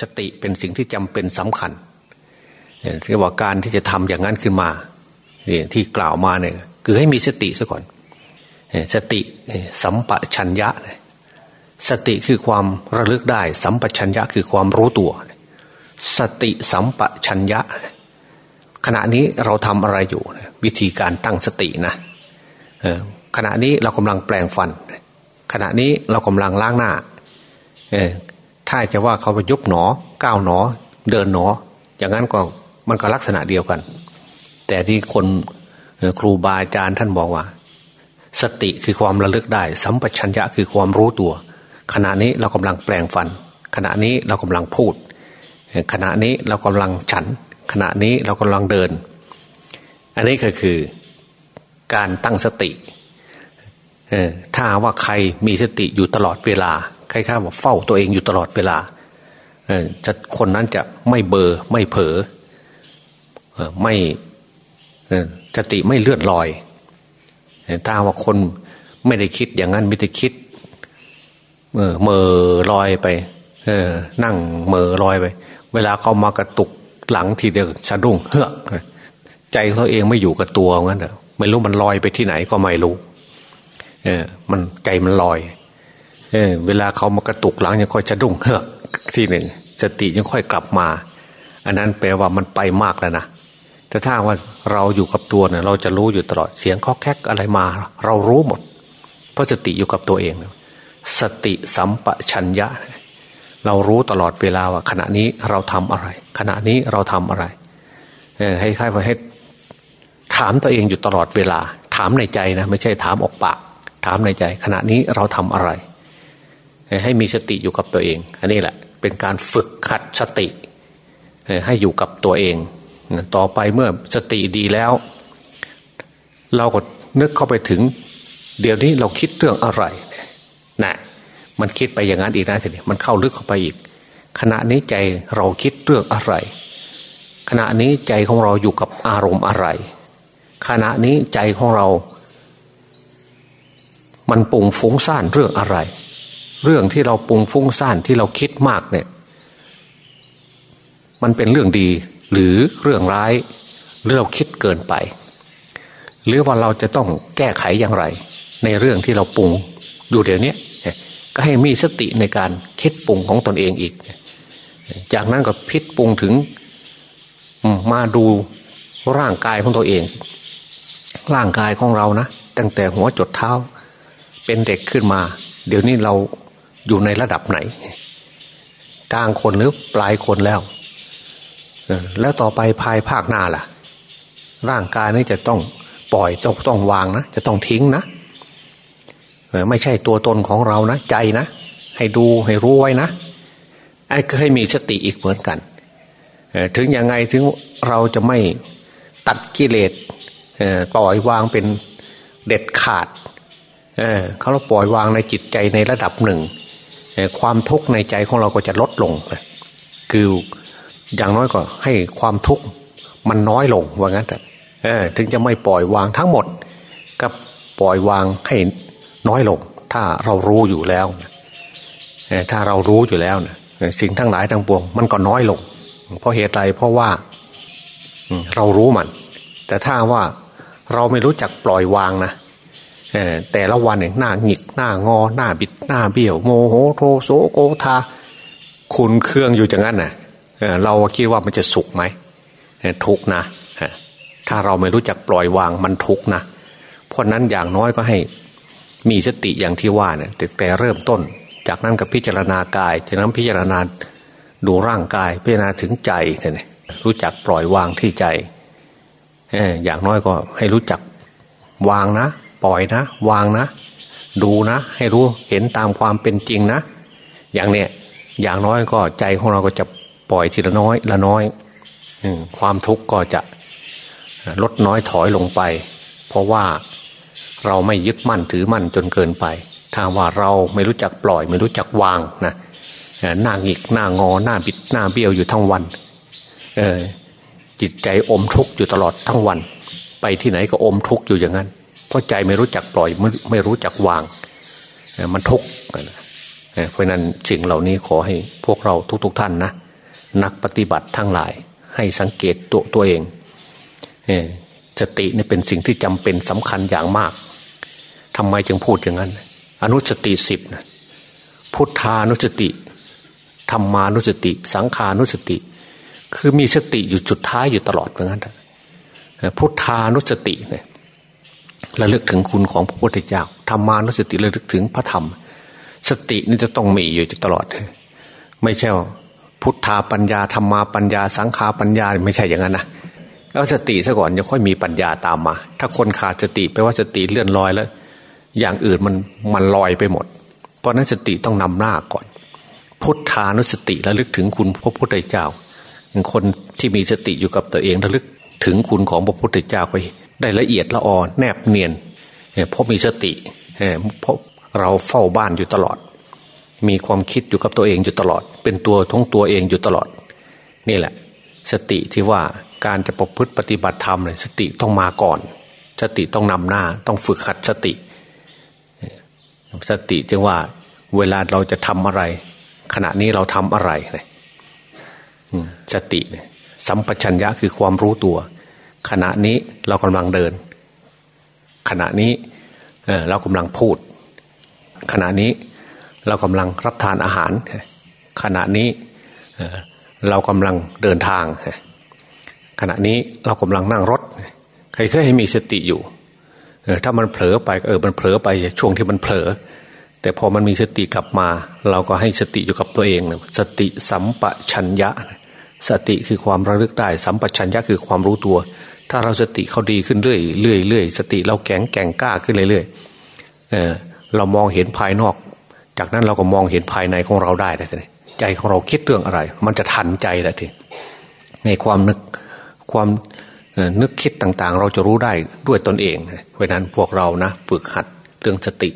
สติเป็นสิ่งที่จำเป็นสำคัญเรียกว่าการที่จะทำอย่างนั้นขึ้นมาที่กล่าวมาเนี่ยคือให้มีสติซะก่อน สติสัมปชัญญะ สติคือความระลึกได้ สัมปชัญญะคือความรู้ตัว สติสัมปชัญญะ ขณะนี้เราทำอะไรอยู่วิธีการตั้งสตินะขณะนี้เรากำลังแปลงฟัน ขณะนี้เรากำลังล้างหน้า ถ้าจะว่าเขาไปยุบหนอก้าวหนอ เดินหนอ อย่างนั้นก็มันก็ลักษณะเดียวกัน แต่ที่คนครูบาอาจารย์ท่านบอกว่า สติคือความระลึกได้ สัมปชัญญะคือความรู้ตัว ขณะนี้เรากำลังแปลงฟัน ขณะนี้เรากำลังพูด ขณะนี้เรากำลังฉัน ขณะนี้เรากำลังเดิน อันนี้ก็คือการตั้งสติถ้าว่าใครมีสติอยู่ตลอดเวลา คล้ายๆว่าเฝ้าตัวเองอยู่ตลอดเวลาจะคนนั้นจะไม่เบอร์ไม่เผลอไม่สติไม่เลื่อนลอยถ้าว่าคนไม่ได้คิดอย่างนั้นไม่ได้คิดเมอลอยไปนั่งเมอลอยไป เวลาเขามากระตุกหลังทีเดียวสะดุ้งเฮือกใจเขาเองไม่อยู่กับตัวงั้นเถอะไม่รู้มันลอยไปที่ไหนก็ไม่รู้ เออ มันใจมันลอย เออเวลาเขามากระตุกหลังยังค่อยจะดุ้งเฮือกที่หนึ่งสติยังค่อยกลับมา อันนั้นแปลว่ามันไปมากแล้วนะแต่ถ้าว่าเราอยู่กับตัวเนี่ยเราจะรู้อยู่ตลอดเสียงข้อแคกอะไรมา เรารู้หมด เพราะสติอยู่กับตัวเอง สติสัมปชัญญะ เรารู้ตลอดเวลาว่า ขณะนี้เราทำอะไร ขณะนี้เราทำอะไรให้ค่ายว่าให้ถามตัวเองอยู่ตลอดเวลา ถามในใจนะ ไม่ใช่ถามออกปาก ถามในใจ ขณะนี้เราทำอะไร ให้มีสติอยู่กับตัวเอง อันนี้แหละเป็นการฝึกขัดสติให้อยู่กับตัวเอง ต่อไปเมื่อสติดีแล้ว เราก็นึกเข้าไปถึง เดี๋ยวนี้เราคิดเรื่องอะไรนะมันคิดไปอย่างนั้นอีกนะทีนี้มันเข้าลึกเข้าไปอีก ขณะนี้ใจเราคิดเรื่องอะไร ขณะนี้ใจของเราอยู่กับอารมณ์อะไร ขณะนี้ใจของเรา มันปุ่งฟุ้งซ่านเรื่องอะไร เรื่องที่เราปรุงฟุ้งซ่านที่เราคิดมากเนี่ย มันเป็นเรื่องดี หรือเรื่องร้ายหรือเราคิดเกินไป หรือว่าเราจะต้องแก้ไขอย่างไร ในเรื่องที่เราปรุงอยู่เดี๋ยวนี้ก็ให้มีสติในการคิดปรุงของตนเองอีก จากนั้นก็พิจปรุงถึงมาดูร่างกายของตัวเอง ร่างกายของเรานะตั้งแต่หัวจดเท้า เป็นเด็กขึ้นมา เดี๋ยวนี้เรา อยู่ในระดับไหน กลางคนหรือปลายคนแล้ว แล้วต่อไปภายภาคหน้าล่ะ ร่างกายนี้จะต้องปล่อยต้องต้องวางนะ จะต้องทิ้งนะไม่ใช่ตัวตนของเรานะ ใจนะ ให้ดูให้รู้ไว้นะไอ้ก็ให้มีสติอีกเหมือนกัน ถึงยังไงถึงเราจะไม่ตัดกิเลสปล่อยวางเป็นเด็ดขาด เขาเราปล่อยวางในจิตใจในระดับหนึ่ง ความทุกข์ในใจของเราก็จะลดลงคืออย่างน้อยก็ให้ความทุกข์มันน้อยลงว่างั้นแต่ถึงจะไม่ปล่อยวางทั้งหมดก็ปล่อยวางให้น้อยลง ถ้าเรารู้อยู่แล้วถ้าเรารู้อยู่แล้วนะสิ่งทั้งหลายทั้งปวง มันก็น้อยลง เพราะเหตุไรเพราะว่าเรารู้มัน แต่ถ้าว่าเราไม่รู้จักปล่อยวางนะ แต่ละวันเนี่ยหน้าหงิกหน้างอหน้าบิดหน้าเบี้ยว โมโหโทโสโกธาคุณเครื่องอยู่อย่างนั้นน่ะเราคิดว่ามันจะสุขไหมทุกนะถ้าเราไม่รู้จักปล่อยวางมันทุกนะ เพราะนั้นอย่างน้อยก็ให้มีสติอย่างที่ว่าเนี่ยแต่เริ่มต้น จากนั้นก็พิจารณากาย จากนั้นพิจารณาดูร่างกาย พิจารณาถึงใจเนี่ยรู้จักปล่อยวางที่ใจอย่างน้อยก็ให้รู้จักวางนะ ปล่อยนะ วางนะ ดูนะ ให้รู้เห็นตามความเป็นจริงนะ อย่างเนี้ยอย่างน้อยก็ใจของเราก็จะปล่อยทีละน้อย ละน้อยความทุกข์ก็จะลดน้อยถอยลงไป เพราะว่าเราไม่ยึดมั่นถือมั่นจนเกินไป ถ้าว่าเราไม่รู้จักปล่อย ไม่รู้จักวางนะหน้าหงิกหน้างอหน้าบิดหน้าเบี้ยวอยู่ทั้งวันจิตใจอมทุกข์อยู่ตลอดทั้งวัน ไปที่ไหนก็อมทุกข์อยู่อย่างนั้น เพราะใจไม่รู้จักปล่อยไม่รู้จักวาง มันทุกข์เพราะนั้นสิ่งเหล่านี้ขอให้พวกเราทุกๆทท่านนะนักปฏิบัติทั้งหลาย ให้สังเกตตัวตัวเองสตินี่เป็นสิ่งที่จำเป็นสำคัญอย่างมากทำไมจึงพูดอย่างนั้น อนุสติสิบนะพุทธานุสติธรรมานุสติ สังขานุสติ คือมีสติอยู่จุดท้ายอยู่ตลอดเหมือนกันพุทธานุสติเนี่ย ระลึกถึงคุณของพระพุทธเจ้าธรรมานุสติระลึกถึงพระธรรม สตินี่จะต้องมีอยู่ตลอด ไม่ใช่พุทธาปัญญาธรรมาปัญญา สังขาปัญญาไม่ใช่อย่างนั้นนะแล้วสติซะก่อนจะค่อยมีปัญญาตามมา ถ้าคนขาดสติแปลว่าสติเลื่อนลอยแล้ว อย่างอื่นมันมันลอยไปหมด เพราะนั้นสติต้องนำหน้าก่อน พุทธานุสติระลึกถึงคุณพระพุทธเจ้า คนที่มีสติอยู่กับตัวเองระลึกถึงคุณของพระพุทธเจ้าไป ได้ละเอียดละอ่อนแนบเนียนเพราะมีสติเพราะเราเฝ้าบ้านอยู่ตลอด มีความคิดอยู่กับตัวเองอยู่ตลอด เป็นตัวท้องตัวเองอยู่ตลอด นี่แหละ สติที่ว่าการจะประพฤติปฏิบัติธรรมเลยสติต้องมาก่อน สติต้องนำหน้า ต้องฝึกหัดสติ สติจึงว่า เวลาเราจะทำอะไร ขณะนี้เราทำอะไรเลยสติสัมปชัญญะคือความรู้ตัว ขณะนี้เรากำลังเดิน ขณะนี้เรากำลังพูด ขณะนี้เรากำลังรับทานอาหาร ขณะนี้เรากำลังเดินทาง ขณะนี้เรากำลังนั่งรถ ใครเคยให้มีสติอยู่ถ้ามันเผลอไปเออมันเผลอไปช่วงที่มันเผลอ แต่พอมันมีสติกลับมา เราก็ให้สติอยู่กับตัวเองสติสัมปชัญญะ สติคือความระลึกได้ สัมปชัญญะคือความรู้ตัว ถ้าเราสติเขาดีขึ้นเรื่อยเรื่อยเรื่อยสติเราแข็งแกร่งกล้าขึ้นเรื่อยๆเออเรามองเห็นภายนอก จากนั้นเราก็มองเห็นภายในของเราได้เลยใจของเราคิดเรื่องอะไร มันจะทันใจแหละทีในความนึกความนึกคิดต่างๆ เราจะรู้ได้ด้วยตนเอง เพราะนั้นพวกเรานะฝึกหัดเรื่องสติ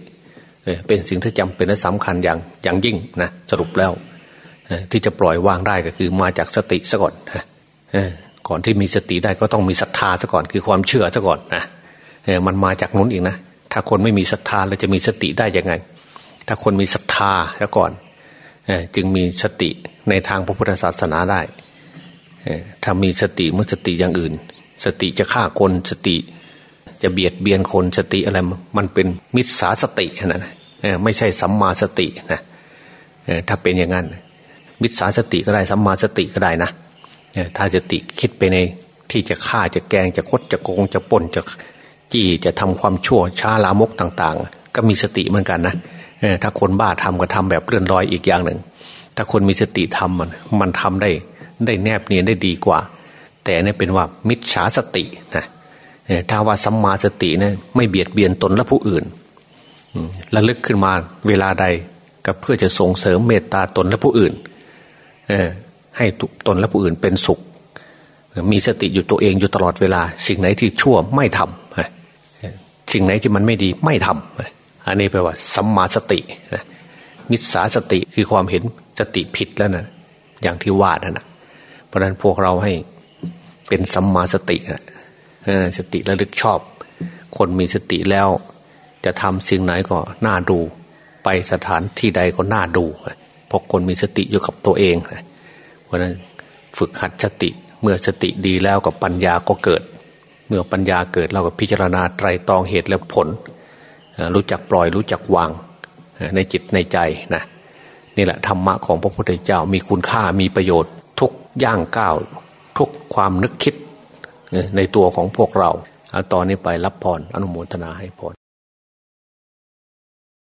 เป็นสิ่งที่จำเป็นและสำคัญอย่างอย่างยิ่งนะสรุปแล้ว ที่จะปล่อยวางได้ก็คือมาจากสติซะก่อน ก่อนที่มีสติได้ก็ต้องมีศรัทธาซะก่อนคือความเชื่อซะก่อนนะมันมาจากนู้นอีกนะถ้าคนไม่มีศรัทธาเราจะมีสติได้ยังไง ถ้าคนมีศรัทธาซะก่อนจึงมีสติในทางพระพุทธศาสนาได้ถ้ามีสติเมื่อสติอย่างอื่น สติจะฆ่าคนสติจะเบียดเบียนคนสติอะไรมันเป็นมิจฉาสตินะไม่ใช่สัมมาสตินะถ้าเป็นอย่างนั้นมิจฉาสติก็ได้สัมมาสติก็ได้นะ ถ้าสติคิดไปในที่จะฆ่าจะแกงจะคดจะโกงจะป่นจะจี้จะทำความชั่วช้าลามกต่าง ๆ ก็มีสติเหมือนกันนะถ้าคนบ้าทำก็ทำแบบเลื่อนลอยอีกอย่างหนึ่ง ถ้าคนมีสติทำมันมันทำได้ได้แนบเนียนได้ดีกว่า แต่นี่เป็นว่ามิจฉาสตินะถ้าว่าสัมมาสติเนี่ยไม่เบียดเบียนตนและผู้อื่นระลึกขึ้นมาเวลาใดก็เพื่อจะส่งเสริมเมตตาตนและผู้อื่น ให้ตนและผู้อื่นเป็นสุข มีสติอยู่ตัวเองอยู่ตลอดเวลา สิ่งไหนที่ชั่วไม่ทำสิ่งไหนที่มันไม่ดีไม่ทำอันนี้แปลว่าสัมมาสติมิจฉาสติคือความเห็นสติผิดแล้วนะอย่างที่ว่านั่นนะเพราะนั้นพวกเราให้เป็นสัมมาสตินะสติระลึกชอบ คนมีสติแล้ว จะทำสิ่งไหนก็น่าดู ไปสถานที่ใดก็น่าดูเพราะคนมีสติอยู่กับตัวเอง เพราะนั้นฝึกหัดสติ เมื่อสติดีแล้วกับปัญญาก็เกิด เมื่อปัญญาเกิดเราก็พิจารณาไตรตรองเหตุและผล รู้จักปล่อยรู้จักวางในจิตในใจนะนี่แหละธรรมะของพระพุทธเจ้ามีคุณค่ามีประโยชน์ ทุกย่างก้าวทุกความนึกคิดในตัวของพวกเรา ตอนนี้ไปรับพรออนุโมทนาให้พร